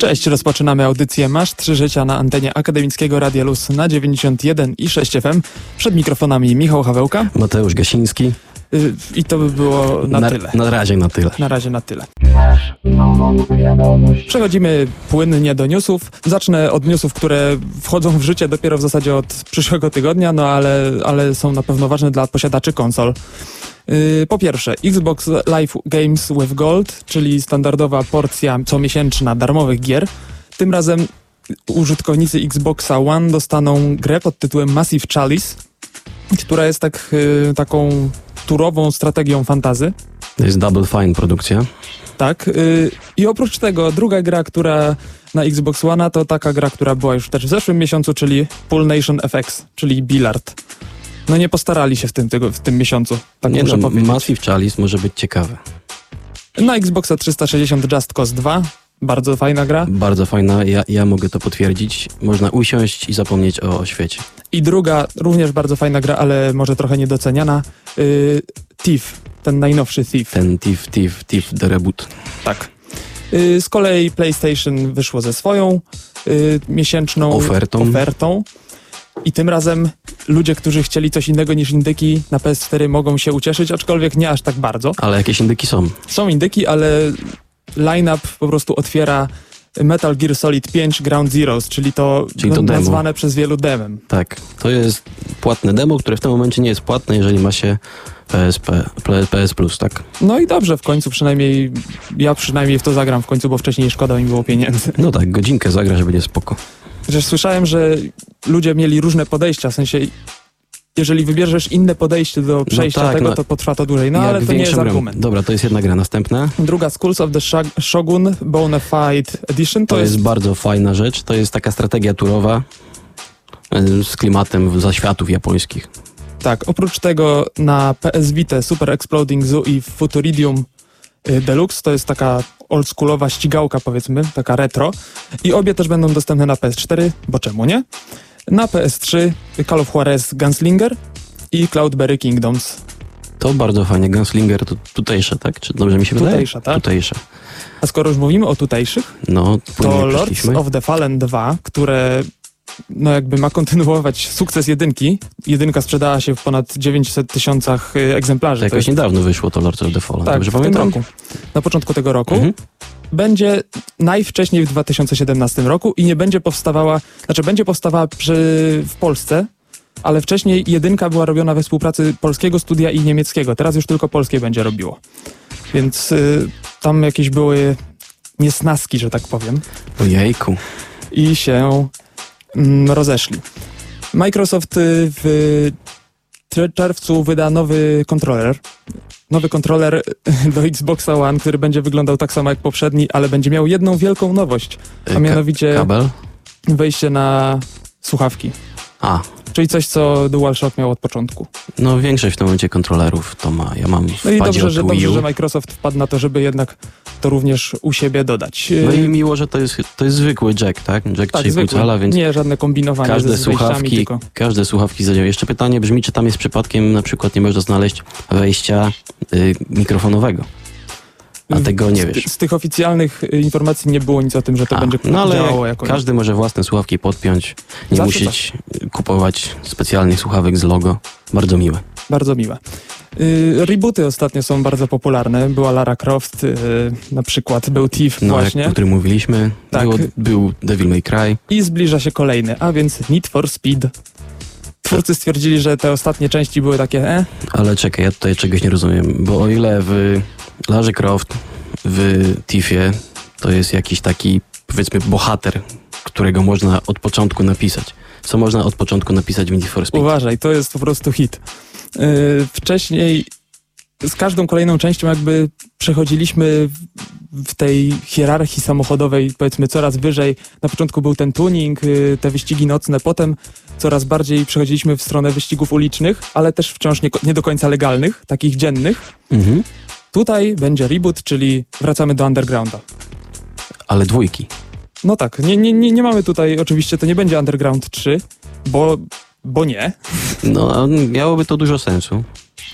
Cześć, rozpoczynamy audycję Masz Trzy Życia na antenie Akademickiego Radia Luz na 91 i 6 FM. Przed mikrofonami Michał Hawełka. Mateusz Gasiński. Y, I to by było na, na tyle. Na razie na tyle. Na razie na tyle. Przechodzimy płynnie do newsów. Zacznę od newsów, które wchodzą w życie dopiero w zasadzie od przyszłego tygodnia, no ale, ale są na pewno ważne dla posiadaczy konsol. Yy, po pierwsze, Xbox Live Games with Gold, czyli standardowa porcja comiesięczna darmowych gier. Tym razem użytkownicy Xboxa One dostaną grę pod tytułem Massive Chalice, która jest tak, yy, taką turową strategią fantazy. To jest Double Fine produkcja. Tak. Yy, I oprócz tego druga gra, która na Xbox One to taka gra, która była już też w zeszłym miesiącu, czyli Pool Nation FX, czyli Billard. No nie postarali się w tym, tego, w tym miesiącu, tak nie muszę no, powiedzieć. Massive Chalice może być ciekawe. Na Xboxa 360 Just Cause 2, bardzo fajna gra. Bardzo fajna, ja, ja mogę to potwierdzić. Można usiąść i zapomnieć o, o świecie. I druga, również bardzo fajna gra, ale może trochę niedoceniana, yy, Thief, ten najnowszy Thief. Ten Thief, Thief, Thief The Reboot. Tak. Yy, z kolei PlayStation wyszło ze swoją yy, miesięczną Ofertą. ofertą. I tym razem ludzie, którzy chcieli coś innego niż indyki na PS4 mogą się ucieszyć, aczkolwiek nie aż tak bardzo. Ale jakieś indyki są. Są indyki, ale line-up po prostu otwiera Metal Gear Solid 5 Ground Zeroes, czyli to, Czyli to demo. nazwane przez wielu demem. Tak. To jest płatne demo, które w tym momencie nie jest płatne, jeżeli ma się PSP, PS Plus, tak? No i dobrze, w końcu przynajmniej, ja przynajmniej w to zagram w końcu, bo wcześniej szkoda mi było pieniędzy. No tak, godzinkę zagra, że będzie spoko. Chociaż słyszałem, że ludzie mieli różne podejścia, w sensie jeżeli wybierzesz inne podejście do przejścia tak, tego, no. to potrwa to dłużej. No ale to nie jest argument. Dobra, to jest jedna gra. Następna. Druga Schools of the Shogun Bonafide Edition To, to, jest, bardzo fajna rzecz. To jest taka strategia turowa z klimatem zaświatów japońskich. Tak, oprócz tego na PS Vita Super Exploding Zoo i Futuridium Deluxe to jest taka oldschoolowa ścigałka powiedzmy, taka retro i obie też będą dostępne na PS4, bo czemu nie? Na PS3 Call of Juarez Gunslinger i Cloudberry Kingdoms. To bardzo fajnie. Gunslinger to tutejsze, tak? Czy dobrze mi się wydaje? Tutejsza, tak? Tutejsze. A skoro już mówimy o tutejszych, No, to Lords of the Fallen 2, które no jakby ma kontynuować sukces jedynki. Jedynka sprzedała się w ponad 900 tysiącach y, egzemplarzy. To To jakoś jest niedawno wyszło to Lords of the Fallen. Tak, Dobrze w tym pamiętam? roku. Na początku tego roku. Mhm. Będzie najwcześniej w 2017 roku i nie będzie powstawała, znaczy będzie powstawała przy, w Polsce, ale wcześniej jedynka była robiona we współpracy polskiego studia i niemieckiego. Teraz już tylko polskie będzie robiło. Więc y, tam jakieś były niesnaski, że tak powiem, Ojejku. i się rozeszli. Microsoft y, w czer- czerwcu wyda nowy kontroler. Nowy kontroler do Xboxa One, który będzie wyglądał tak samo jak poprzedni, ale będzie miał jedną wielką nowość, a mianowicie Kabel? wejście na słuchawki. A, Czyli coś, co DualShock miał od początku. no większość w tym momencie kontrolerów to ma. Ja mam w No i dobrze, że, dobrze, że Microsoft wpadł na to, żeby jednak to również u siebie dodać. No i Yy, miło, że to jest, to jest zwykły jack, tak? Jack tak, 3,5 zwykły. cala, więc Nie żadne kombinowanie każde ze słuchawki, tylko... każde słuchawki zadziałają. Jeszcze pytanie brzmi, czy tam jest przypadkiem na przykład nie można znaleźć wejścia y, mikrofonowego. A tego nie z, wiesz. Z tych oficjalnych y, informacji nie było nic o tym, że to A, będzie no ale działało jakoś. każdy może własne słuchawki podpiąć, nie Zawsze tak. musieć kupować specjalnych słuchawek z logo. Bardzo miłe. Bardzo miłe. Y, rebooty ostatnio są bardzo popularne. Była Lara Croft, y, na przykład był Thief No, właśnie. jak, o którym mówiliśmy, Tak. było, był Devil May Cry. I zbliża się kolejny, a więc Need for Speed. Twórcy stwierdzili, że te ostatnie części były takie, e, Ale czekaj, ja tutaj czegoś nie rozumiem, bo o ile w Larze Croft, w Tiffie to jest jakiś taki, powiedzmy, bohater, którego można od początku napisać. Co można od początku napisać w Need for Speed? uważaj, to jest po prostu hit. Y, wcześniej z każdą kolejną częścią jakby przechodziliśmy w, w tej hierarchii samochodowej, powiedzmy, coraz wyżej. Na początku był ten tuning, y, te wyścigi nocne, potem coraz bardziej przechodziliśmy w stronę wyścigów ulicznych, ale też wciąż nie, nie do końca legalnych, takich dziennych. Mhm. Tutaj będzie reboot, czyli wracamy do Undergrounda. Ale dwójki. No tak, nie, nie, nie, nie mamy tutaj, oczywiście to nie będzie Underground 3, bo, bo nie, No, miałoby to dużo sensu.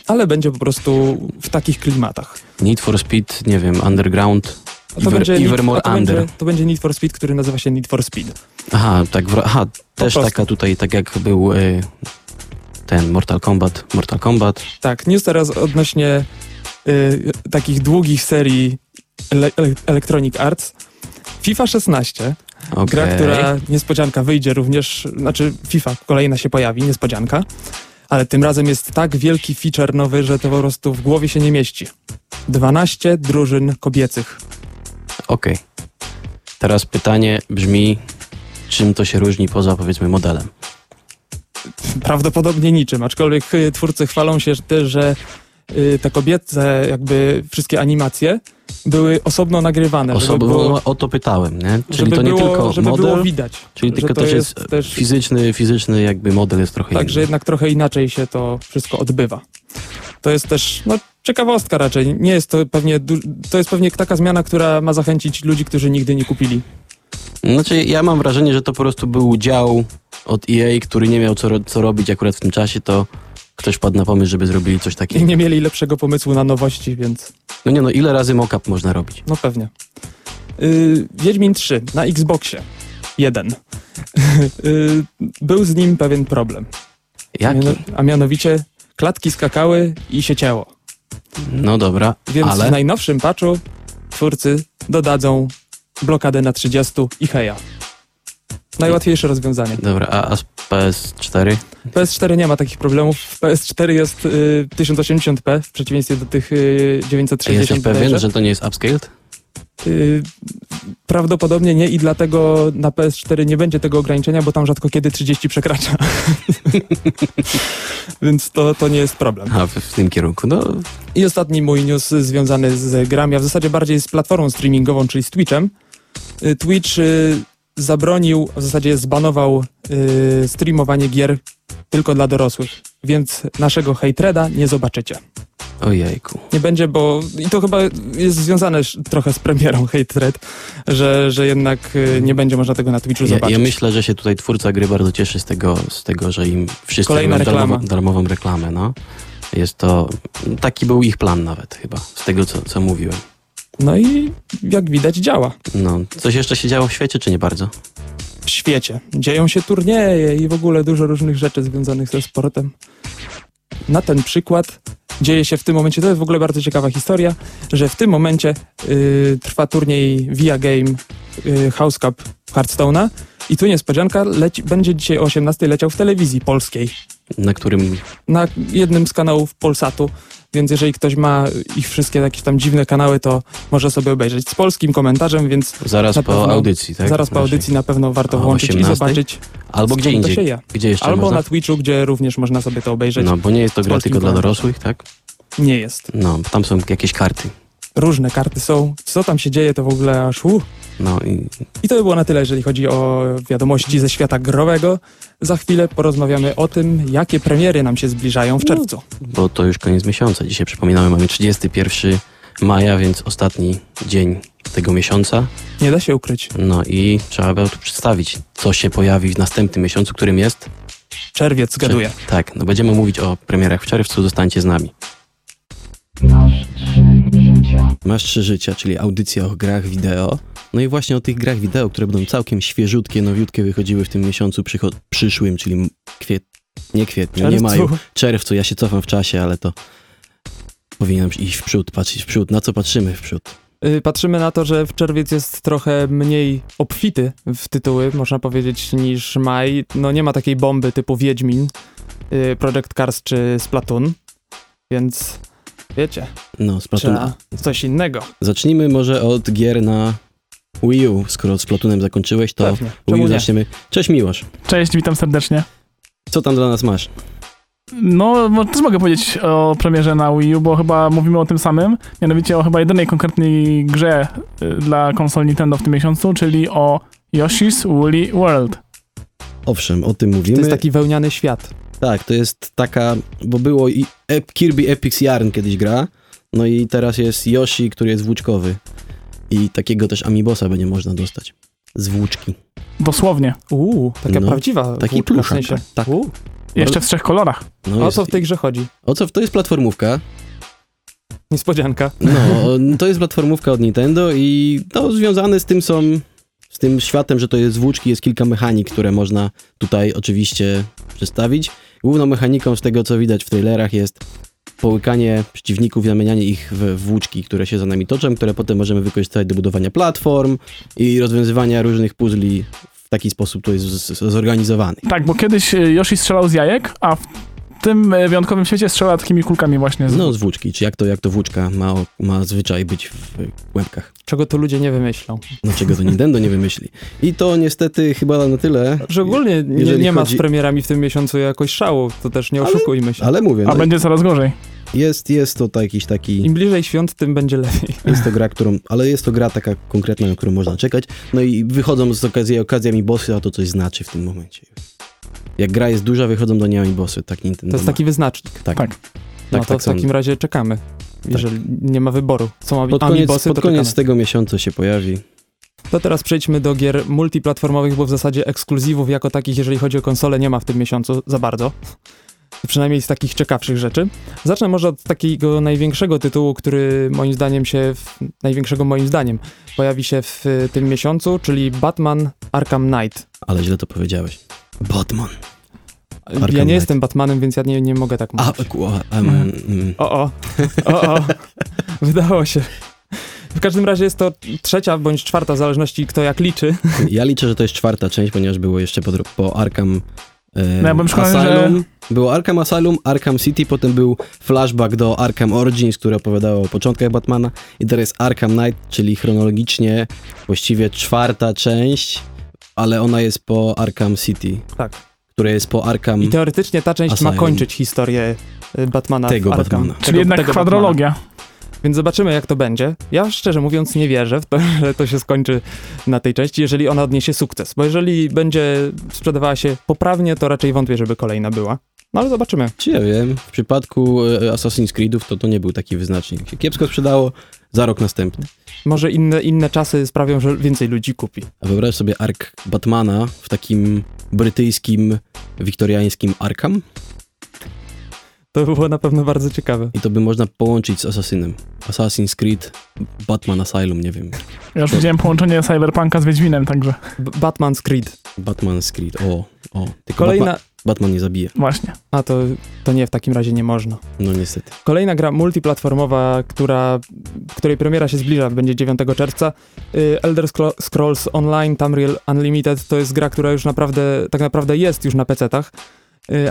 ale będzie po prostu w takich klimatach. Need for Speed, nie wiem, Underground A to, Ever- będzie, need, Evermore a to, będzie, to będzie Need for Speed, który nazywa się Need for Speed. Aha, tak, aha też taka tutaj, tak jak był y, ten Mortal Kombat, Mortal Kombat. Tak, news teraz odnośnie y, takich długich serii ele, ele, Electronic Arts. FIFA 16, Okay. gra, która niespodzianka wyjdzie również, znaczy FIFA kolejna się pojawi, niespodzianka, ale tym razem jest tak wielki feature nowy, że to po prostu w głowie się nie mieści. 12 drużyn kobiecych. Okej. Teraz pytanie brzmi, czym to się różni poza powiedzmy modelem? Prawdopodobnie niczym, aczkolwiek y, twórcy chwalą się że też, że te kobiece jakby wszystkie animacje były osobno nagrywane, żeby było, o to pytałem, nie? Czyli to nie było, tylko żeby model, było widać. czyli tylko to też jest, też fizyczny, fizyczny jakby model jest trochę Tak, inny. jednak trochę inaczej się to wszystko odbywa. To jest też, no, ciekawostka raczej. Nie jest to pewnie, to jest pewnie taka zmiana, która ma zachęcić ludzi, którzy nigdy nie kupili. Znaczy, ja mam wrażenie, że to po prostu był dział od EA, który nie miał co, co robić akurat w tym czasie, to ktoś wpadł na pomysł, żeby zrobili coś I takiego. nie mieli lepszego pomysłu na nowości, więc No nie no, ile razy mock-up można robić? no pewnie. Yy, Wiedźmin 3 na Xboxie. Jeden. yy, był z nim pewien problem. Jaki? A mianowicie klatki skakały i się cięło. No dobra, Więc w ale najnowszym patchu twórcy dodadzą blokadę na 30 i heja. Najłatwiejsze rozwiązanie. dobra, a, a z PS4? PS4 nie ma takich problemów. W PS4 jest y, 1080p w przeciwieństwie do tych y, A 960 jesteś pewien, że to nie jest upscaled? Y, prawdopodobnie nie i dlatego na PS4 nie będzie tego ograniczenia, bo tam rzadko kiedy 30 przekracza. Więc to, to nie jest problem. A w, w tym kierunku, no I ostatni mój news związany z grami, a w zasadzie bardziej z platformą streamingową, czyli z Twitchem. Y, Twitch y, zabronił, w zasadzie zbanował y, streamowanie gier tylko dla dorosłych, więc naszego hejtreda nie zobaczycie. ojejku. Nie będzie, bo i to chyba jest związane trochę z premierą Hatred, że, że jednak y, nie będzie można tego na Twitchu Ja, zobaczyć. ja myślę, że się tutaj twórca gry bardzo cieszy z tego, z tego że im wszyscy Kolejna robią darmową, darmową reklamę, no. Jest to, taki był ich plan nawet chyba, z tego co, co mówiłem. No i jak widać działa. No, coś jeszcze się działo w świecie, czy nie bardzo? w świecie. Dzieją się turnieje i w ogóle dużo różnych rzeczy związanych ze sportem. Na ten przykład dzieje się w tym momencie, to jest w ogóle bardzo ciekawa historia, że w tym momencie y, trwa turniej Via Game y, House Cup Hearthstone'a i tu niespodzianka, leci, będzie dzisiaj o 18 leciał w telewizji polskiej Na którym, na jednym z kanałów Polsatu, więc jeżeli ktoś ma ich wszystkie jakieś tam dziwne kanały, to może sobie obejrzeć z polskim komentarzem, więc zaraz po pewno- audycji, tak? zaraz po audycji na pewno warto o włączyć i 18? zobaczyć, Albo gdzie indziej. je. Gdzie jeszcze Albo można? na Twitchu, gdzie również można sobie to obejrzeć. No, bo nie jest to gra tylko dla dorosłych, tak? Nie jest. No, tam są jakieś karty. Różne karty są. Co tam się dzieje, to w ogóle aż uh. No i I to by było na tyle, jeżeli chodzi o wiadomości ze świata growego. Za chwilę porozmawiamy o tym, jakie premiery nam się zbliżają w czerwcu. bo to już koniec miesiąca. Dzisiaj przypominamy, mamy 31 maja, więc ostatni dzień tego miesiąca. Nie da się ukryć. No i trzeba by tu przedstawić, co się pojawi w następnym miesiącu, którym jest. Czerwiec, zgaduję. Tak, no będziemy mówić o premierach w czerwcu, zostańcie z nami. Masz trzy życia, czyli audycja o grach wideo. No i właśnie o tych grach wideo, które będą całkiem świeżutkie, nowiutkie wychodziły w tym miesiącu przyszłym, czyli kwiet... nie kwietniu, nie Czerwcu. maju, czerwcu. Ja się cofam w czasie, ale to powinienem iść w przód, patrzeć w przód. Na co patrzymy w przód? Y, Patrzymy na to, że w czerwiec jest trochę mniej obfity w tytuły, można powiedzieć, niż maj. No nie ma takiej bomby typu Wiedźmin, y, Project Cars czy Splatoon, więc wiecie, No, Splatoon. trzeba coś innego. Zacznijmy może od gier na Wii U. Skoro z Splatunem zakończyłeś, to Pewnie. Wii U nie? zaczniemy. Cześć Miłosz, Cześć, witam serdecznie. co tam dla nas masz? No, też mogę powiedzieć o premierze na Wii U, bo chyba mówimy o tym samym, mianowicie o chyba jedynej konkretnej grze y, dla konsol Nintendo w tym miesiącu, czyli o Yoshi's Woolly World. Owszem, o tym To mówimy. jest taki wełniany świat. Tak, to jest taka, bo było i Ep- Kirby Epic Yarn kiedyś gra, no i teraz jest Yoshi, który jest włóczkowy. I takiego też Amiibosa będzie można dostać. Z włóczki. Dosłownie. Uuu, taka No, prawdziwa taki w pluszak, sensie. tak, tak. Jeszcze w trzech kolorach. No o jest, co w tej grze chodzi? o co? To jest platformówka. Niespodzianka. No, to jest platformówka od Nintendo i to związane z tym są, z tym światem, że to jest włóczki, jest kilka mechanik, które można tutaj oczywiście przedstawić. Główną mechaniką z tego, co widać w trailerach jest połykanie przeciwników zamienianie ich w włóczki, które się za nami toczą, które potem możemy wykorzystać do budowania platform i rozwiązywania różnych puzli w taki sposób to jest zorganizowany. Tak, bo kiedyś e, Yoshi strzelał z jajek, a w tym e, wyjątkowym świecie strzela takimi kulkami właśnie. Z... No z włóczki, czy jak to, jak to włóczka ma, ma zwyczaj być w łebkach. Czego tu ludzie nie wymyślą. No czego to Nintendo nie wymyśli. I to niestety chyba na tyle. Że ogólnie nie, nie ma chodzi- z premierami w tym miesiącu jakoś szału, to też nie Ale- oszukujmy się. Ale mówię, A no, będzie coraz gorzej. jest, jest to jakiś taki, Im bliżej świąt, tym będzie lepiej. jest to gra, którą, ale jest to gra taka konkretna, na którą można czekać. No i wychodzą z okazji okazjami bossy, a to coś znaczy w tym momencie. Jak gra jest duża, wychodzą do niej bossy, tak Nintendo To jest ma. taki wyznacznik. tak, tak. tak, no to tak w takim razie czekamy. Jeżeli nie ma wyboru. Co ma Pod ami koniec, bossy, pod koniec tego miesiąca się pojawi. To teraz przejdźmy do gier multiplatformowych, bo w zasadzie ekskluzywów jako takich, jeżeli chodzi o konsole, nie ma w tym miesiącu za bardzo. Przynajmniej z takich ciekawszych rzeczy. Zacznę może od takiego największego tytułu, który moim zdaniem się, w, największego moim zdaniem, pojawi się w tym miesiącu, czyli Batman Arkham Knight. Ale źle to powiedziałeś. Batman. ja Knight. nie jestem Batmanem, więc ja nie, nie mogę tak mówić. a, em, mm. O, o, o, o, wydało się. W każdym razie jest to trzecia bądź czwarta, w zależności kto jak liczy. Ja liczę, że to jest czwarta część, ponieważ było jeszcze po, po Arkham e, No ja byłem przekonany, Asylum. Było Arkham Asylum, Arkham City, potem był flashback do Arkham Origins, które opowiadało o początkach Batmana i teraz jest Arkham Knight, czyli chronologicznie właściwie czwarta część, ale ona jest po Arkham City, Tak. które jest po Arkham... I teoretycznie ta część Asylum. ma kończyć historię y, Batmana Tego w Arkham. Batmana. Czyli jednak tego kwadrologia. Batmana. Więc zobaczymy, jak to będzie. Ja szczerze mówiąc nie wierzę w to, że to się skończy na tej części, jeżeli ona odniesie sukces. Bo jeżeli będzie sprzedawała się poprawnie, to raczej wątpię, żeby kolejna była. No ale zobaczymy. Czy ja wiem, w przypadku e, Assassin's Creedów to to nie był taki wyznacznik. Jak się kiepsko sprzedało, za rok następny. Może inne, inne czasy sprawią, że więcej ludzi kupi. A wyobraź sobie ark Batmana w takim brytyjskim, wiktoriańskim Arkham To by było na pewno bardzo ciekawe. i to by można połączyć z Assassinem. Assassin's Creed, Batman Asylum, nie wiem. Ja już widziałem połączenie Cyberpunka z Wiedźminem, także B- Batman's Creed. Batman's Creed, o, o. Tylko Kolejna... Batman, Batman nie zabije. właśnie. A to, to nie, w takim razie nie można. No niestety. Kolejna gra multiplatformowa, która, której premiera się zbliża, będzie 9 czerwca. Y, Elder Scro- Scrolls Online Tamriel Unlimited to jest gra, która już naprawdę, tak naprawdę jest już na PC-tach,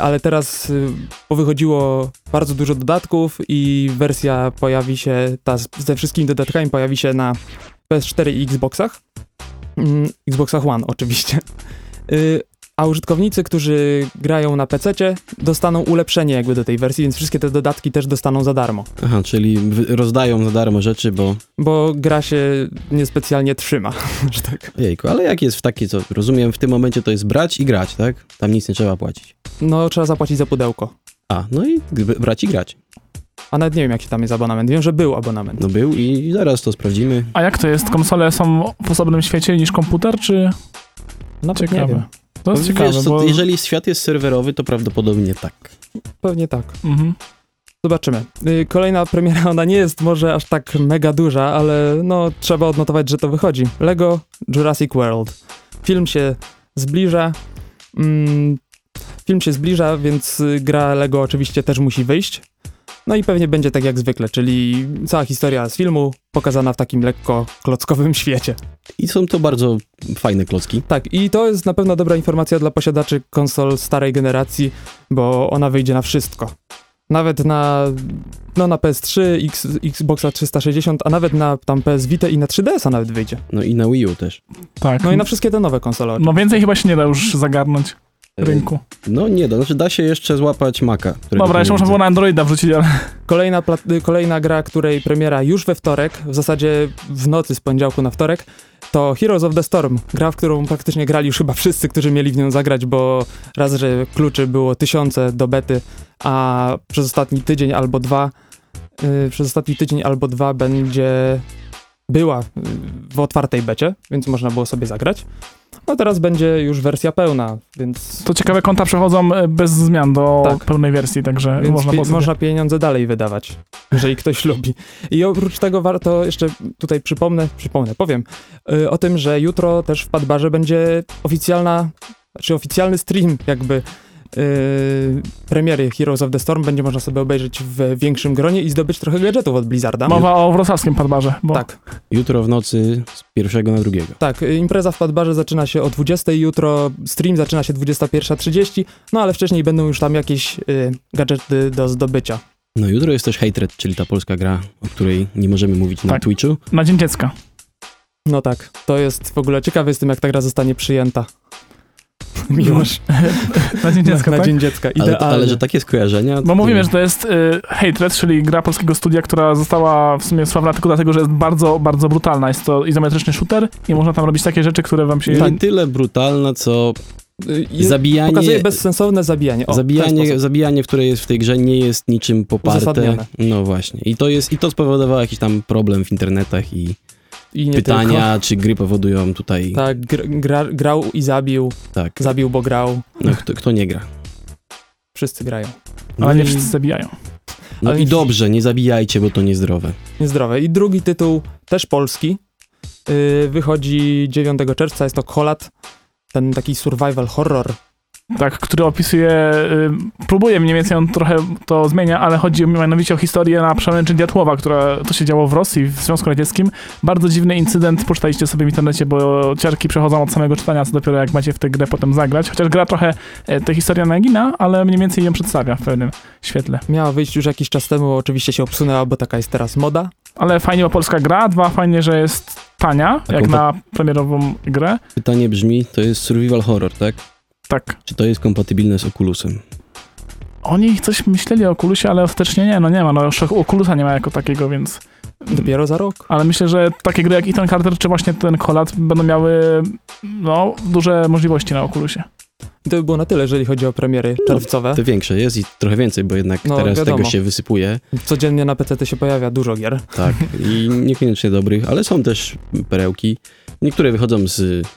ale teraz y, powychodziło bardzo dużo dodatków i wersja pojawi się, ta ze wszystkimi dodatkami pojawi się na PS4 i Xboxach. Mm, Xboxach One oczywiście. A użytkownicy, którzy grają na PC, dostaną ulepszenie jakby do tej wersji, więc wszystkie te dodatki też dostaną za darmo. Aha, czyli rozdają za darmo rzeczy, bo Bo gra się niespecjalnie trzyma, że tak. jejku, ale jak jest w takiej, co rozumiem, w tym momencie to jest brać i grać, tak? Tam nic nie trzeba płacić. No, trzeba zapłacić za pudełko. A, no i brać i grać. A nawet nie wiem, jaki tam jest abonament. Wiem, że był abonament. No był i zaraz to sprawdzimy. A jak to jest? Konsole są w osobnym świecie niż komputer, czy... Nawet nie Ciekawe. To jest No, ciekawe, wiesz co, bo... Jeżeli świat jest serwerowy, to prawdopodobnie tak. Pewnie tak. Mhm. Zobaczymy. Y, Kolejna premiera, ona nie jest może aż tak mega duża, ale no trzeba odnotować, że to wychodzi. Lego Jurassic World. Film się zbliża. Mm, film się zbliża, więc y, gra Lego oczywiście też musi wyjść. No i pewnie będzie tak jak zwykle, czyli cała historia z filmu pokazana w takim lekko klockowym świecie. I są to bardzo fajne klocki. Tak, i to jest na pewno dobra informacja dla posiadaczy konsol starej generacji, bo ona wyjdzie na wszystko. Nawet na, no na PS3, X, Xboxa 360, a nawet na tam PS Vita i na 3DS-a nawet wyjdzie. No i na Wii U też. Tak. No i na wszystkie te nowe konsole. No więcej chyba się nie da już zagarnąć rynku. No nie da, znaczy da się jeszcze złapać Maca. Dobra, jeszcze można było na Androida wrzucić, ale... Kolejna, kolejna gra, której premiera już we wtorek, w zasadzie w nocy z poniedziałku na wtorek, to Heroes of the Storm. Gra, w którą praktycznie grali już chyba wszyscy, którzy mieli w nią zagrać, bo raz, że kluczy było tysiące do bety, a przez ostatni tydzień albo dwa, y, przez ostatni tydzień albo dwa będzie była w otwartej becie, więc można było sobie zagrać. No teraz będzie już wersja pełna, więc, To ciekawe, konta przechodzą e, bez zmian do Tak. pełnej wersji, także więc można pie- można pieniądze dalej wydawać, jeżeli ktoś lubi. I oprócz tego warto jeszcze tutaj przypomnę, przypomnę, powiem y, o tym, że jutro też w Padbarze będzie oficjalna, znaczy oficjalny stream jakby premiery Heroes of the Storm. Będzie można sobie obejrzeć w większym gronie i zdobyć trochę gadżetów od Blizzarda. Mowa o wrocławskim padbarze, bo Tak, Jutro w nocy z pierwszego na drugiego. tak. y, Impreza w Padbarze zaczyna się o 20, jutro stream zaczyna się 21.30, no ale wcześniej będą już tam jakieś y, gadżety do zdobycia. No jutro jest też Hatred, czyli ta polska gra, o której nie możemy mówić na Tak. Twitchu. na Dzień Dziecka. No tak, to jest w ogóle ciekawe jestem, jak ta gra zostanie przyjęta. Miłość. Na Dzień Dziecka, na, na tak? Dzień Dziecka, Ale, idealnie. ale że takie skojarzenia... Bo mówimy, że to jest y, Hatred, czyli gra polskiego studia, która została w sumie sławna tylko dlatego, że jest bardzo, bardzo brutalna. Jest to izometryczny shooter i można tam robić takie rzeczy, które wam się... Nie tyle brutalna, co Y, zabijanie... Pokazuje bezsensowne zabijanie. O, zabijanie, zabijanie, które jest w tej grze, nie jest niczym poparte. No właśnie. I to jest, i to spowodowało jakiś tam problem w internetach i I nie pytania, czy gry powodują tutaj. Tylko. Tak, gr, gra, grał i zabił. tak. Zabił, bo grał. No, kto, kto nie gra. Wszyscy grają. No, Ale nie i- wszyscy zabijają. no ale i dobrze, nie zabijajcie, bo to niezdrowe. Niezdrowe. I drugi tytuł, też polski, yy, wychodzi 9 czerwca. Jest to Kolat. Ten taki survival horror. Tak, który opisuje, y, próbuje mniej więcej, on trochę to zmienia, ale chodzi mianowicie o historię na przemęczy Diatłowa, która to się działo w Rosji, w Związku Radzieckim. Bardzo dziwny incydent, poczytajcie sobie w internecie, bo ciarki przechodzą od samego czytania, co dopiero jak macie w tę grę potem zagrać. Chociaż gra trochę e, tę historię nagina, ale mniej więcej ją przedstawia w pewnym świetle. Miała wyjść już jakiś czas temu, oczywiście się obsunęła, bo taka jest teraz moda. Ale fajnie, bo polska gra, dwa, fajnie, że jest tania, A jak na premierową grę. Pytanie brzmi, to jest survival horror, tak? Tak. Czy to jest kompatybilne z Oculusem? Oni coś myśleli o Oculusie, ale ostatecznie nie, no nie ma, no już Oculusa nie ma jako takiego, więc... Dopiero za rok. Ale myślę, że takie gry jak Ethan Carter czy właśnie ten Kolat będą miały no, duże możliwości na Oculusie. I to by było na tyle, jeżeli chodzi o premiery czerwcowe. To większe jest i trochę więcej, bo jednak No, teraz wiadomo. tego się wysypuje. Codziennie na PC się pojawia dużo gier. Tak. I niekoniecznie dobrych, ale są też perełki. Niektóre wychodzą z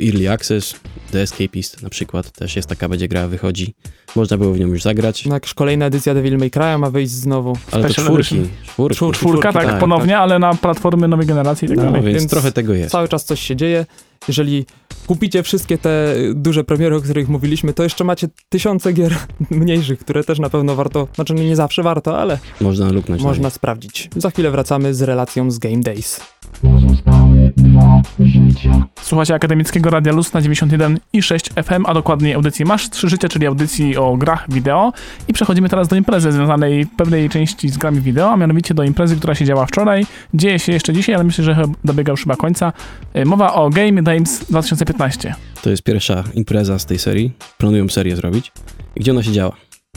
Early Access, The Escapist na przykład, też jest taka, będzie gra, wychodzi. Można było w nią już zagrać, No, jak kolejna edycja Devil May Cry'a ma wyjść znowu. ale to Special czwórki. Edition. Czwórki. Czwór- Czwórka, tak, tak, ponownie, ale na platformy nowej generacji i tak No, dalej. więc, Więc trochę tego jest. Cały czas coś się dzieje. Jeżeli kupicie wszystkie te duże premiery, o których mówiliśmy, to jeszcze macie tysiące gier mniejszych, które też na pewno warto, znaczy nie zawsze warto, ale Można luknąć można sprawdzić. Za chwilę wracamy z relacją z Game Days. Słuchacie Akademickiego Radia Luz na 91 i 6 FM, a dokładniej audycji Masz 3 Życie, czyli audycji o grach wideo. I przechodzimy teraz do imprezy związanej w pewnej części z grami wideo, a mianowicie do imprezy, która się działa wczoraj. Dzieje się jeszcze dzisiaj, ale myślę, że dobiega już chyba końca. Y, Mowa o Game Games 2015. To jest pierwsza impreza z tej serii. Planują serię zrobić. Gdzie ona się działa?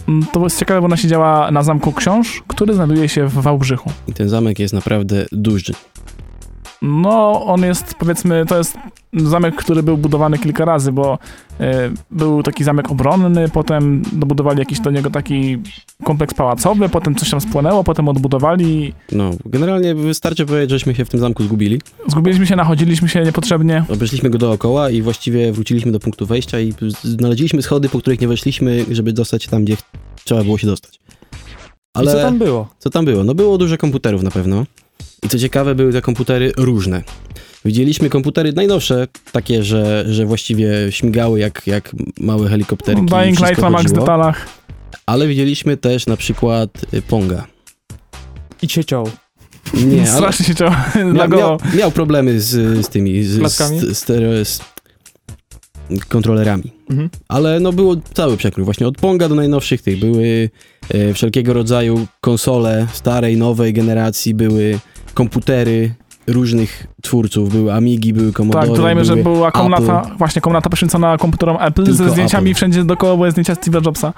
Mm, To jest ciekawe, bo ona się działa na Zamku Książ, który znajduje się w Wałbrzychu. I ten zamek jest naprawdę duży. No, on jest, powiedzmy, to jest zamek, który był budowany kilka razy, bo e, był taki zamek obronny, potem dobudowali jakiś do niego taki kompleks pałacowy, potem coś tam spłonęło, potem odbudowali. No, generalnie wystarczy powiedzieć, żeśmy się w tym zamku zgubili. Zgubiliśmy się, nachodziliśmy się niepotrzebnie. Obeszliśmy go dookoła i właściwie wróciliśmy do punktu wejścia i znaleźliśmy schody, po których nie weszliśmy, żeby dostać się tam, gdzie trzeba było się dostać. Ale... I co tam było? Co tam było? No było dużo komputerów na pewno. I co ciekawe, były te komputery różne. Widzieliśmy komputery najnowsze, takie, że, że właściwie śmigały jak, jak małe helikopterki. Dying Light na max detalach. Ale widzieliśmy też na przykład y, Ponga. I ciecią. Nie, Strasznie się chciał miał, miał, miał problemy z, z tymi, z, z, stereo- z kontrolerami. Mhm. Ale no było cały przekrój, właśnie od Ponga do najnowszych tych. Były e, wszelkiego rodzaju konsole starej, nowej generacji, były komputery różnych twórców, były Amigi, były Commodore, Tak, dodajmy, że była komnata, Apple. właśnie komnata poświęcona komputerom Apple Tylko ze zdjęciami, Apple. wszędzie dookoła były zdjęcia Steve'a Jobsa.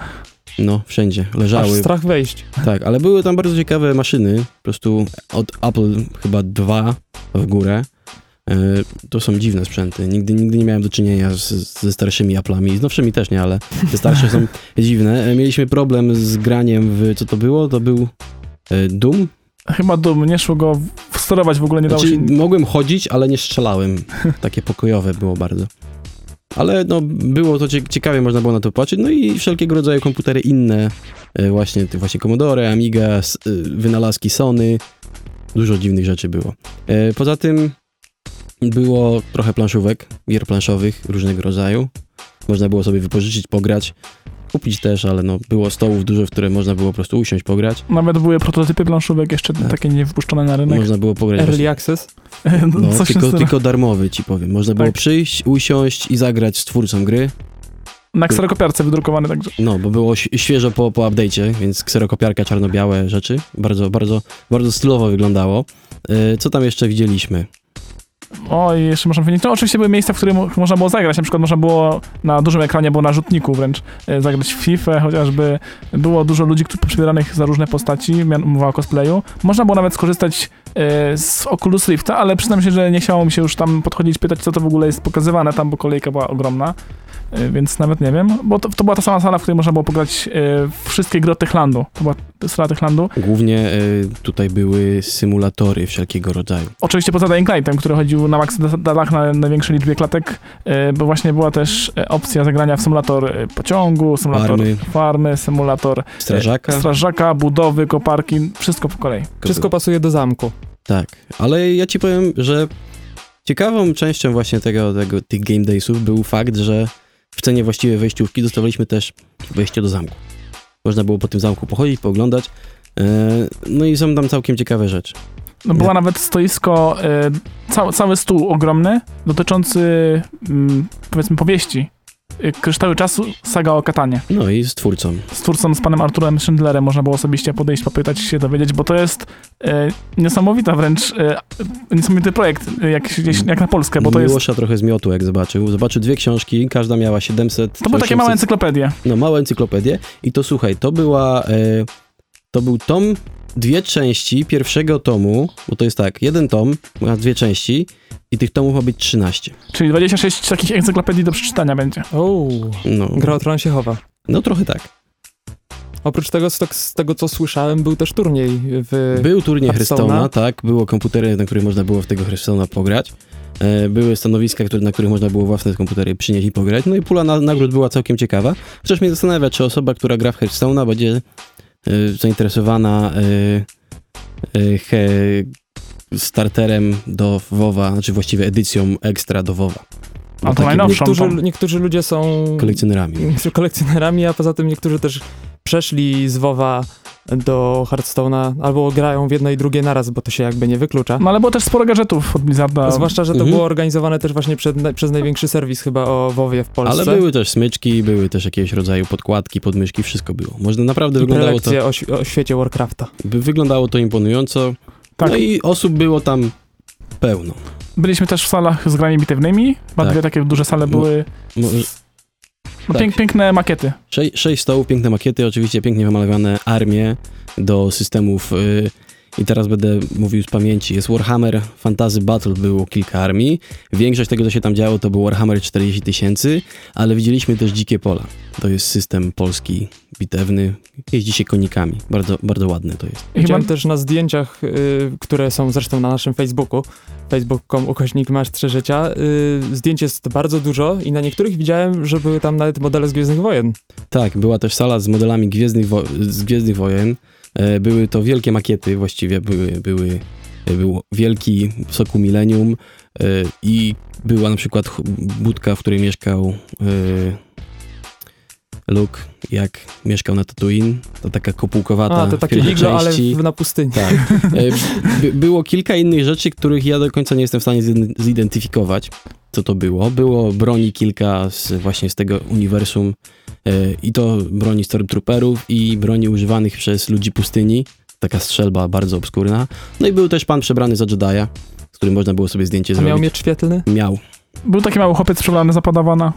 No, wszędzie Aż leżały. strach wejść. Tak, ale były tam bardzo ciekawe maszyny, po prostu od Apple chyba dwa w górę. E, To są dziwne sprzęty. Nigdy, nigdy nie miałem do czynienia z, ze starszymi Apple'ami. Z nowszymi też nie, ale te starsze są dziwne. E, Mieliśmy problem z graniem w, co to było? To był e, Doom? Chyba dum, nie szło go sterować w ogóle nie dało Znaczy, się. mogłem chodzić, ale nie strzelałem. Takie pokojowe było bardzo. Ale no, było to cie- ciekawie, można było na to patrzeć. No i wszelkiego rodzaju komputery inne, e, właśnie, właśnie Commodore, Amiga, e, wynalazki Sony. Dużo dziwnych rzeczy było. E, Poza tym było trochę planszówek, gier planszowych różnego rodzaju. Można było sobie wypożyczyć, pograć. Kupić też, ale no, było stołów dużo, w które można było po prostu usiąść, pograć. Nawet były prototypy planszówek jeszcze Tak. takie nie wypuszczone na rynek. Można było pograć właśnie- Early Access. No, Coś tylko, tylko, darmowy ci powiem. Można było Tak. przyjść, usiąść i zagrać z twórcą gry. Na kserokopiarce wydrukowany także. No, bo było świeżo po, po update'cie, więc kserokopiarka, czarno-białe rzeczy. Bardzo, bardzo, bardzo stylowo wyglądało. E, Co tam jeszcze widzieliśmy? O, jeszcze można powiedzieć, no oczywiście były miejsca, w których mo- można było zagrać, na przykład można było na dużym ekranie, bo na rzutniku wręcz e, zagrać w FIFA, chociażby było dużo ludzi, przybieranych za różne postaci, mowa o cosplayu. Można było nawet skorzystać e, z Oculus Rifta, ale przyznam się, że nie chciało mi się już tam podchodzić, pytać, co to w ogóle jest pokazywane tam, bo kolejka była ogromna, więc nawet nie wiem, bo to, to była ta sama sala, w której można było pograć e, wszystkie gry od Techlandu. To była sala Techlandu. Głównie e, tutaj były symulatory wszelkiego rodzaju. Oczywiście poza Dying Lightem, który chodził na max dalach na największej liczbie klatek, e, bo właśnie była też e, opcja zagrania w symulator e, pociągu, symulator Farmy. farmy, symulator Strażaka? e, strażaka, budowy, koparki, wszystko po kolei. Wszystko pasuje do zamku. Tak, ale ja ci powiem, że ciekawą częścią właśnie tego, tego tych game daysów był fakt, że w cenie właściwej wejściówki dostawaliśmy też wejście do zamku. Można było po tym zamku pochodzić, pooglądać. e, No i są tam całkiem ciekawe rzeczy. No, była nawet stoisko, e, cały, cały stół ogromny, dotyczący mm, powiedzmy powieści. E, Kryształy czasu, saga o Katanie. No i z twórcą. z twórcą, z panem Arturem Schindlerem można było osobiście podejść, popytać się, dowiedzieć, bo to jest e, niesamowita wręcz, e, niesamowity projekt, jak, jak na Polskę, bo to jest, Miłosza trochę zmiotu, jak zobaczył. Zobaczył dwie książki, każda miała 700... to były takie małe 800 encyklopedie. No, małe encyklopedie. I to słuchaj, to była... E, to był tom, dwie części pierwszego tomu, bo to jest tak, jeden tom ma dwie części i tych tomów ma być 13. Czyli 26 takich encyklopedii do przeczytania będzie. O, No, gra o Tron się chowa. no trochę tak. Oprócz tego, z, z tego co słyszałem, był też turniej w... Był turniej Hearthstone'a. Tak, było komputery, na których można było w tego Hearthstone'a pograć. E, były stanowiska, które, na których można było własne komputery przynieść i pograć. No i pula na, nagród była całkiem ciekawa. Chociaż mnie zastanawia, czy osoba, która gra w Hearthstone'a będzie zainteresowana e, e, he, starterem do WoWa, znaczy właściwie edycją ekstra do WoWa. A to najnowszą. Niektórzy, niektórzy ludzie są kolekcjonerami. kolekcjonerami, a poza tym niektórzy też przeszli z WoWa do Hearthstone'a, albo grają w jedno i drugie naraz, bo to się jakby nie wyklucza. No ale było też sporo gadżetów od Blizzarda. Zwłaszcza, że to Mhm. było organizowane też właśnie przed, przez największy serwis chyba o WoWie w Polsce. Ale były też smyczki, były też jakiegoś rodzaju podkładki, podmyszki, wszystko było. Można naprawdę I wyglądało to, o, o świecie Warcrafta. by wyglądało to imponująco. Tak. No i osób było tam pełno. Byliśmy też w salach z grami bitewnymi. Chyba Tak. dwie takie duże sale No. były. Mo- No, tak. pięk, piękne makiety. Sze sześć stołów, piękne makiety, oczywiście pięknie wymalowane armie do systemów. y, I teraz będę mówił z pamięci. Jest Warhammer Fantasy Battle, było kilka armii. Większość tego, co się tam działo, to był Warhammer 40 tysięcy, ale widzieliśmy też Dzikie Pola. To jest system polski, bitewny. Jeździ się konikami. Bardzo, bardzo ładne to jest. Widziałem też na zdjęciach, y, które są zresztą na naszym Facebooku, facebook.com ukośnik masz trzy życia, y, zdjęć jest bardzo dużo i na niektórych widziałem, że były tam nawet modele z Gwiezdnych Wojen. Tak, była też sala z modelami Gwiezdnych, wo z Gwiezdnych Wojen. E, Były to wielkie makiety, właściwie były, były, e, był wielki soku Millennium e, i była na przykład budka, w której mieszkał Luke, jak mieszkał na Tatooine. To taka kopułkowata A, to takie iglo, ale części. w, na pustyni. Tak. By, było kilka innych rzeczy, których ja do końca nie jestem w stanie ziden- zidentyfikować, co to było. Było broni kilka z, właśnie z tego uniwersum i to broni Stormtrooperów i broni używanych przez ludzi pustyni. Taka strzelba bardzo obskurna. No i był też pan przebrany za Jedi'a, z którym można było sobie zdjęcie A zrobić. miał miecz świetlny? Miał. był taki mały chłopiec przebrany za padawana.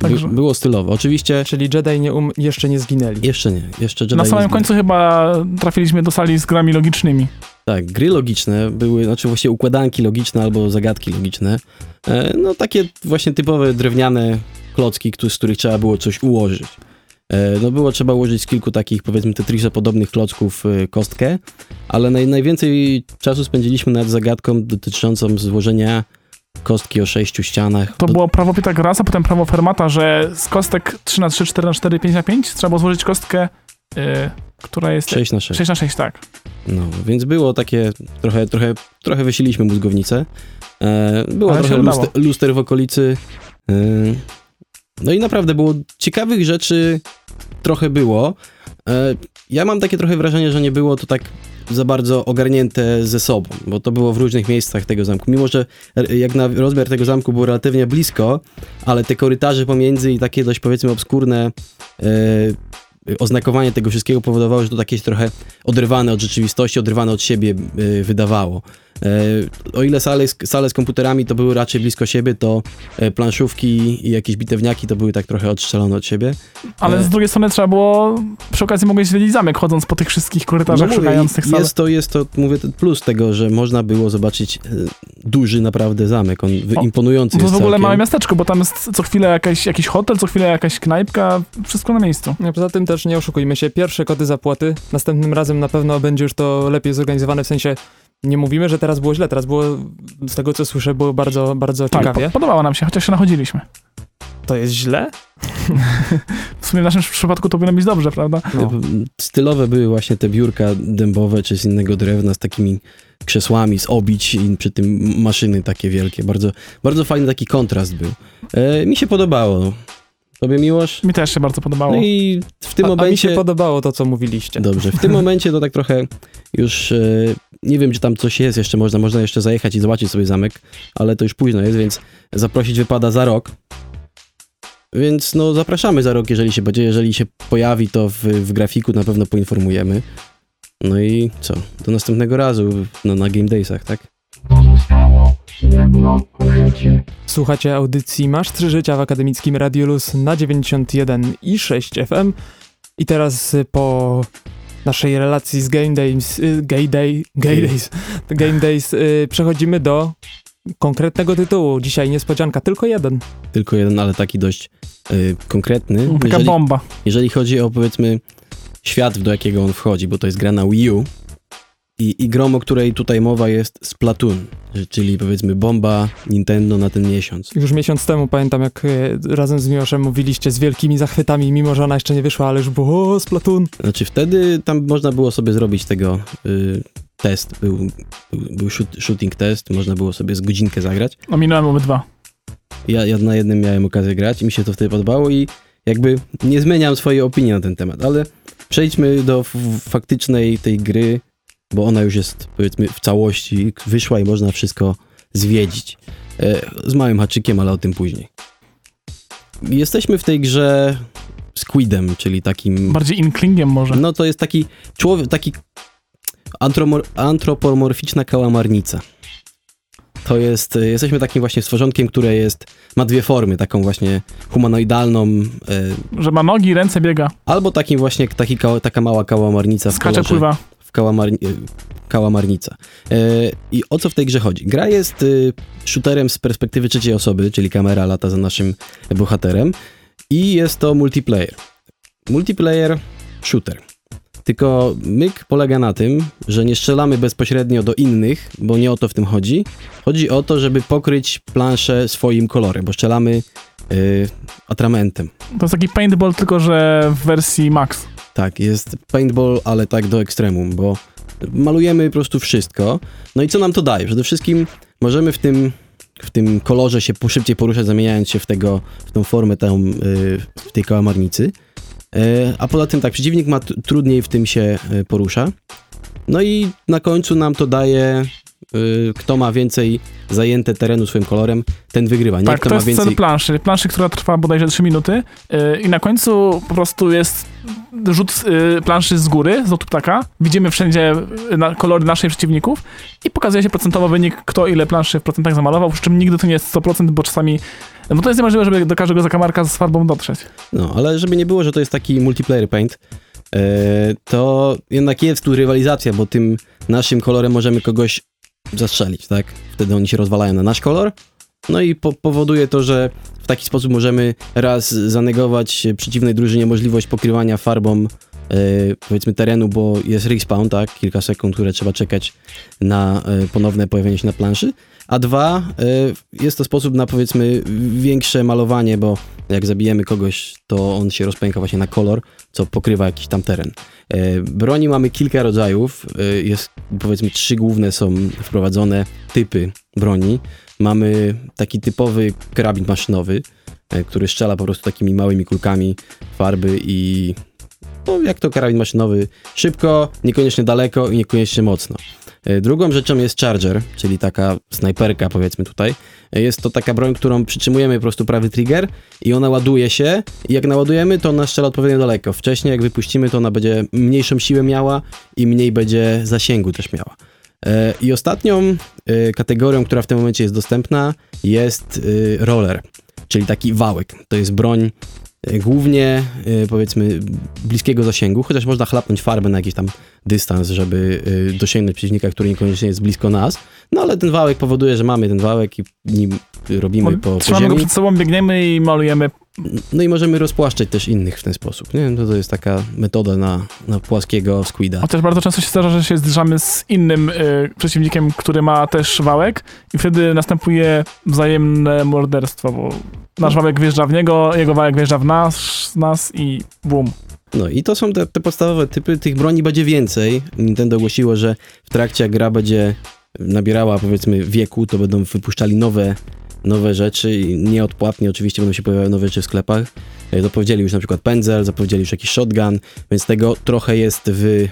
By, było stylowo. Oczywiście Czyli Jedi nie um, jeszcze nie zginęli. jeszcze nie. Jeszcze Jedi Na samym końcu chyba trafiliśmy do sali z grami logicznymi. Tak, gry logiczne były, znaczy właśnie układanki logiczne albo zagadki logiczne. E, no takie właśnie typowe drewniane klocki, z których trzeba było coś ułożyć. E, No było trzeba ułożyć z kilku takich, powiedzmy, Tetrisa-podobnych klocków e, kostkę, ale naj, najwięcej czasu spędziliśmy nad zagadką dotyczącą złożenia kostki o sześciu ścianach. To było prawo Pitagorasa, potem prawo Fermata, że z kostek 3 na 3 4 na 4 5 na 5 trzeba było złożyć kostkę, y, która jest 6 na 6. 6 na 6, tak. No, więc było takie, trochę, trochę, trochę wysililiśmy mózgownicę. E, było Ale trochę luster, luster w okolicy. E, no i naprawdę było ciekawych rzeczy trochę było. E, ja mam takie trochę wrażenie, że nie było to tak za bardzo ogarnięte ze sobą, bo to było w różnych miejscach tego zamku. Mimo, że jak na rozmiar tego zamku było relatywnie blisko, ale te korytarze pomiędzy i takie dość powiedzmy obskurne e, oznakowanie tego wszystkiego powodowało, że to takie trochę oderwane od rzeczywistości, oderwane od siebie e, wydawało. E, o ile sale, z- sale z komputerami to były raczej blisko siebie, to planszówki i jakieś bitewniaki to były tak trochę odstrzelone od siebie. Ale z drugiej strony trzeba było, przy okazji mogłeś zwiedzić zamek, chodząc po tych wszystkich korytarzach, mówię, szukając tych sal. jest to, jest to, mówię, ten plus tego, że można było zobaczyć duży naprawdę zamek, on O, imponujący To jest w ogóle całkiem. małe miasteczko, bo tam jest co chwilę jakaś, jakiś hotel, co chwilę jakaś knajpka, wszystko na miejscu. No, Poza tym też nie oszukujmy się, pierwsze kody za płoty, następnym razem na pewno będzie już to lepiej zorganizowane, w sensie nie mówimy, że teraz było źle, teraz było, z tego co słyszę, było bardzo, bardzo Tak, ciekawie. po, podobało nam się, chociaż się nachodziliśmy. To jest źle? W sumie w naszym przypadku to powinno być dobrze, prawda? No. Stylowe były właśnie te biurka dębowe czy z innego drewna z takimi krzesłami z obić i przy tym maszyny takie wielkie. Bardzo, bardzo fajny taki kontrast był. E, mi się podobało. Tobie Miłosz? Mi też się bardzo podobało. No i w tym a, a mi momencie... się podobało to, co mówiliście. Dobrze, w tym momencie to tak trochę już e, nie wiem, czy tam coś jest jeszcze, można, można jeszcze zajechać i zobaczyć sobie zamek, ale to już późno jest, więc zaprosić wypada za rok. Więc no zapraszamy za rok, jeżeli się będzie, jeżeli się pojawi to w, w grafiku, na pewno poinformujemy. No i co? Do następnego razu no, na Game Daysach, tak? Słuchacie audycji Masz Trzy Życia w Akademickim Radiu Luz na 91 i 6 FM. I teraz po naszej relacji z Game Days, y, Gay Day, Gay. Days, Game Days, y, przechodzimy do konkretnego tytułu. Dzisiaj niespodzianka, tylko jeden. Tylko jeden, ale taki dość y, konkretny. Taka Jeżeli, bomba. jeżeli chodzi o powiedzmy świat, do jakiego on wchodzi, bo to jest gra na Wii U i, i grom, o której tutaj mowa jest Splatoon, czyli powiedzmy bomba Nintendo na ten miesiąc. Już miesiąc temu pamiętam, jak y, razem z Miłoszem mówiliście z wielkimi zachwytami, mimo że ona jeszcze nie wyszła, ale już było o, Splatoon. Znaczy wtedy tam można było sobie zrobić tego y, test, był, był, był shoot, shooting test, można było sobie z godzinkę zagrać. Ominąłem obydwa. Ja, ja na jednym miałem okazję grać i mi się to wtedy podobało i jakby nie zmieniam swojej opinii na ten temat, ale przejdźmy do faktycznej tej gry, bo ona już jest powiedzmy w całości, wyszła i można wszystko zwiedzić. E, z małym haczykiem, ale o tym później. Jesteśmy w tej grze Squidem, czyli takim... Bardziej inklingiem może. No to jest taki człowiek, taki antropomorficzna kałamarnica. To jest, e, jesteśmy takim właśnie stworzonkiem, które jest, ma dwie formy, taką właśnie humanoidalną, e, Że ma nogi, ręce, biega, albo takim właśnie, taki, taka mała kałamarnica w skacze, pływa. W kałamarni, e, kałamarnica. E, I o co w tej grze chodzi? Gra jest e, shooterem z perspektywy trzeciej osoby, czyli kamera lata za naszym bohaterem i jest to multiplayer. Multiplayer shooter. Tylko myk polega na tym, że nie strzelamy bezpośrednio do innych, bo nie o to w tym chodzi. Chodzi o to, żeby pokryć planszę swoim kolorem, bo strzelamy y, atramentem. To jest taki paintball, tylko że w wersji max. Tak, jest paintball, ale tak do ekstremum, bo malujemy po prostu wszystko. No i co nam to daje? Przede wszystkim możemy w tym, w tym kolorze się szybciej poruszać, zamieniając się w, tego, w tą formę tam, y, w tej kałamarnicy. Y, A poza tym tak, przeciwnik ma trudniej w tym się y, porusza. No i na końcu nam to daje, kto ma więcej zajęte terenu swoim kolorem, ten wygrywa. Nie tak, kto to ma jest więcej... cel planszy. Planszy, która trwa bodajże 3 minuty yy, i na końcu po prostu jest rzut yy, planszy z góry, z lotu ptaka. Widzimy wszędzie yy, na, kolory naszych przeciwników i pokazuje się procentowo wynik, kto ile planszy w procentach zamalował, przy czym nigdy to nie jest 100%, bo czasami no bo to jest niemożliwe, żeby do każdego zakamarka z farbą dotrzeć. No, ale żeby nie było, że to jest taki multiplayer paint, e, to jednak jest tu rywalizacja, bo tym naszym kolorem możemy kogoś zastrzelić, tak? Wtedy oni się rozwalają na nasz kolor. No i po powoduje to, że w taki sposób możemy raz zanegować przeciwnej drużynie możliwość pokrywania farbą e, powiedzmy terenu, bo jest respawn, tak, kilka sekund, które trzeba czekać na e, ponowne pojawienie się na planszy, a dwa, e, jest to sposób na powiedzmy większe malowanie, bo jak zabijemy kogoś, to on się rozpęka właśnie na kolor, co pokrywa jakiś tam teren. E, Broni mamy kilka rodzajów, e, jest powiedzmy trzy główne są wprowadzone typy broni. Mamy taki typowy karabin maszynowy, e, który strzela po prostu takimi małymi kulkami farby i no, jak to karabin maszynowy, szybko, niekoniecznie daleko i niekoniecznie mocno. E, Drugą rzeczą jest charger, czyli taka snajperka powiedzmy tutaj. E, Jest to taka broń, którą przytrzymujemy po prostu prawy trigger i ona ładuje się i jak naładujemy, to ona strzela odpowiednio daleko. Wcześniej jak wypuścimy, to ona będzie mniejszą siłę miała i mniej będzie zasięgu też miała. E, I ostatnią kategorią, która w tym momencie jest dostępna jest roller, czyli taki wałek. To jest broń głównie e, powiedzmy bliskiego zasięgu, chociaż można chlapnąć farbę na jakiś tam dystans, żeby e, dosięgnąć przeciwnika, który niekoniecznie jest blisko nas. No ale ten wałek powoduje, że mamy ten wałek i nim robimy po, Trzymamy go ziemi. przed sobą, biegniemy i malujemy. No i możemy rozpłaszczać też innych w ten sposób. Nie? No To, to jest taka metoda na, na płaskiego squida. Chociaż bardzo często się zdarza, że się zderzamy z innym y, przeciwnikiem, który ma też wałek i wtedy następuje wzajemne morderstwo, bo nasz wałek wjeżdża w niego, jego wałek wjeżdża w nas, nas i bum. No i to są te, te podstawowe typy. Tych broni będzie więcej. Nintendo ogłosiło, że w trakcie jak gra będzie nabierała powiedzmy wieku, to będą wypuszczali nowe, nowe rzeczy i nieodpłatnie oczywiście będą się pojawiały nowe rzeczy w sklepach. E, Zapowiedzieli już na przykład pędzel, zapowiedzieli już jakiś shotgun, więc tego trochę jest w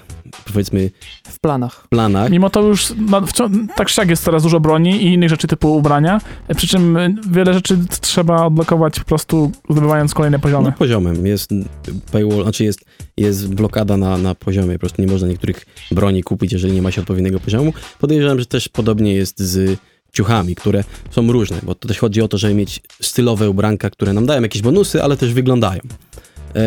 powiedzmy W planach. planach. Mimo to już wcią- tak siak jest coraz dużo broni i innych rzeczy typu ubrania, y, przy czym y, wiele rzeczy trzeba odblokować po prostu zdobywając kolejne poziomy. No, poziomem. Jest paywall, znaczy jest, jest blokada na, na poziomie, po prostu nie można niektórych broni kupić, jeżeli nie ma się odpowiedniego poziomu. Podejrzewam, że też podobnie jest z ciuchami, które są różne, bo to też chodzi o to, żeby mieć stylowe ubranka, które nam dają jakieś bonusy, ale też wyglądają. E,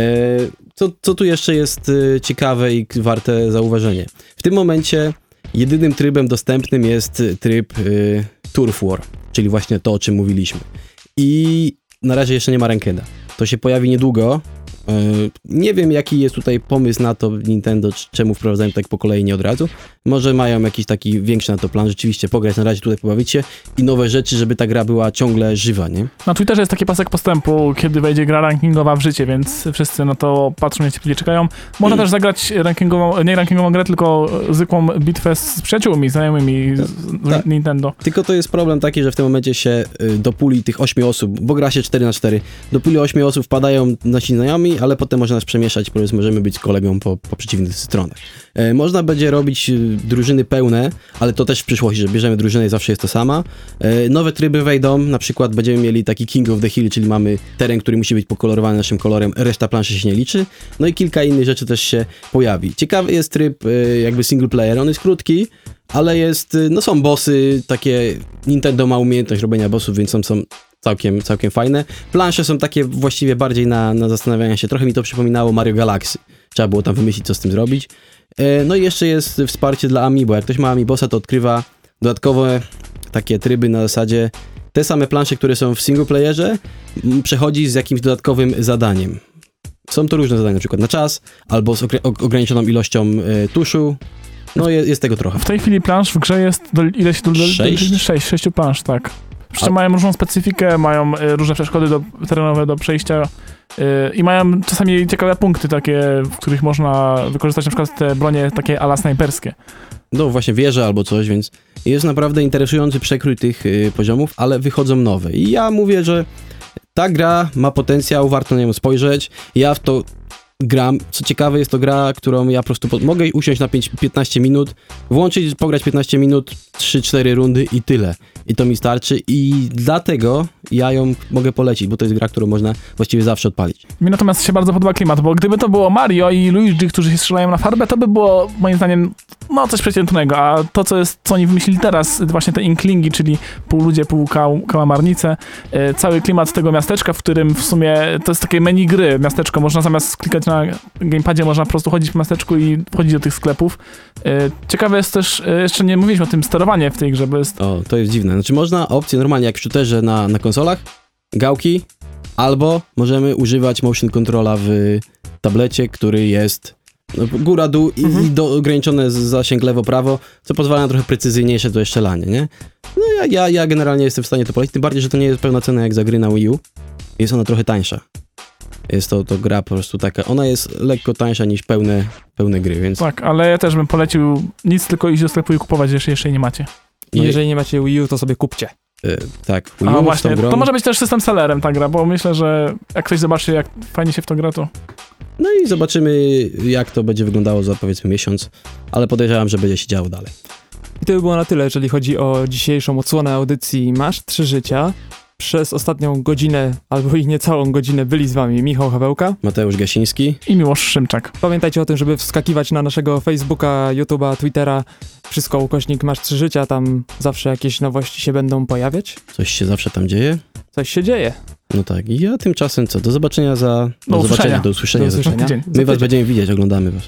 Co, co tu jeszcze jest e, ciekawe i warte zauważenia? W tym momencie jedynym trybem dostępnym jest tryb e, Turf War, czyli właśnie to, o czym mówiliśmy. I na razie jeszcze nie ma rankeda. To się pojawi niedługo. E, Nie wiem, jaki jest tutaj pomysł na to Nintendo, czemu wprowadzają tak po kolei, nie od razu. Może mają jakiś taki większy na to plan, rzeczywiście pograć na razie tutaj, pobawić się i nowe rzeczy, żeby ta gra była ciągle żywa, nie? Na Twitterze jest taki pasek postępu, kiedy wejdzie gra rankingowa w życie, więc wszyscy na to patrzą się czekają. Można też zagrać rankingową, nie rankingową grę, tylko zwykłą bitwę z przyjaciółmi, znajomymi z z Tak. Nintendo. Tylko to jest problem taki, że w tym momencie się y, do puli tych 8 osób, bo gra się 4 na 4 do puli 8 osób wpadają nasi znajomi, ale potem można nas przemieszać, powiedzmy, możemy być kolegą po, po przeciwnych stronach. E, można będzie robić y, drużyny pełne, ale to też w przyszłości, że bierzemy drużynę i zawsze jest to sama. E, nowe tryby wejdą, na przykład będziemy mieli taki King of the Hill, czyli mamy teren, który musi być pokolorowany naszym kolorem, reszta planszy się nie liczy. No i kilka innych rzeczy też się pojawi. Ciekawy jest tryb y, jakby single player, on jest krótki, ale jest, y, no są bossy, takie Nintendo ma umiejętność robienia bossów, więc są, są całkiem, całkiem fajne. Plansze są takie właściwie bardziej na, na zastanawianie się, trochę mi to przypominało Mario Galaxy. Trzeba było tam wymyślić, co z tym zrobić. E, No i jeszcze jest wsparcie dla Amiibo. Jak ktoś ma Amiibosa, to odkrywa dodatkowe takie tryby na zasadzie te same plansze, które są w single playerze, m, przechodzi z jakimś dodatkowym zadaniem. Są to różne zadania, na przykład na czas, albo z ograniczoną ilością e, tuszu. No jest, jest tego trochę. W tej chwili plansz w grze jest do, ileś do, do, Sześć? do, sześć, sześciu plansz, tak. A- mają różną specyfikę, mają y, różne przeszkody do, terenowe do przejścia y, i mają czasami ciekawe punkty takie, w których można wykorzystać na przykład te bronie takie ala snajperskie. no właśnie wieżę albo coś, więc jest naprawdę interesujący przekrój tych y, poziomów, ale wychodzą nowe. I ja mówię, że ta gra ma potencjał, warto na nią spojrzeć. Ja w to gram. Co ciekawe, jest to gra, którą ja po prostu po, mogę usiąść na 5, 15 minut, włączyć, pograć 15 minut, 3-4 rundy i tyle. I to mi starczy. I dlatego ja ją mogę polecić, bo to jest gra, którą można właściwie zawsze odpalić. Mi natomiast się bardzo podoba klimat, bo gdyby to było Mario i Luigi, którzy się strzelają na farbę, to by było moim zdaniem no coś przeciętnego, a to co jest, co oni wymyślili teraz, właśnie te inklingi, czyli pół ludzie, pół kał, kałamarnice, e, cały klimat tego miasteczka, w którym w sumie to jest takie menu gry, miasteczko, można zamiast klikać na gamepadzie, można po prostu chodzić po miasteczku i wchodzić do tych sklepów. E, ciekawe jest też, e, jeszcze nie mówiliśmy o tym sterowanie w tej grze, bo jest O, to jest dziwne. Znaczy można opcję normalnie jak w shooterze na, na konsolach, gałki, albo możemy używać motion controla w tablecie, który jest no, góra, dół i, Mhm. i do, ograniczone zasięg lewo-prawo, co pozwala na trochę precyzyjniejsze to strzelanie, nie? No ja, ja, ja generalnie jestem w stanie to polecić, tym bardziej, że to nie jest pełna cena jak za gry na Wii U. Jest ona trochę tańsza. Jest to, to gra po prostu taka, ona jest lekko tańsza niż pełne, pełne gry, więc... tak, ale ja też bym polecił nic, tylko iść do sklepu i kupować, jeśli jeszcze nie macie. I No i- jeżeli nie macie Wii U, to sobie kupcie. E, tak, Wii A U tą właśnie, grą. to może być też system sellerem ta gra, bo myślę, że jak ktoś zobaczy, jak fajnie się w to gra, to No i zobaczymy, jak to będzie wyglądało za powiedzmy miesiąc, ale podejrzewam, że będzie się działo dalej. I to by było na tyle, jeżeli chodzi o dzisiejszą odsłonę audycji Masz Trzy Życia. Przez ostatnią godzinę, albo i niecałą godzinę byli z wami Michał Hawełka. Mateusz Gasiński. i Miłosz Szymczak. Pamiętajcie o tym, żeby wskakiwać na naszego Facebooka, YouTube'a, Twittera. Wszystko ukośnik Masz Trzy Życia, tam zawsze jakieś nowości się będą pojawiać. Coś się zawsze tam dzieje. Coś się dzieje. No tak, i ja tymczasem co? Do zobaczenia za. Do Do, zobaczenia, usłyszenia. do usłyszenia. Do usłyszenia. My was będziemy widzieć, oglądamy was.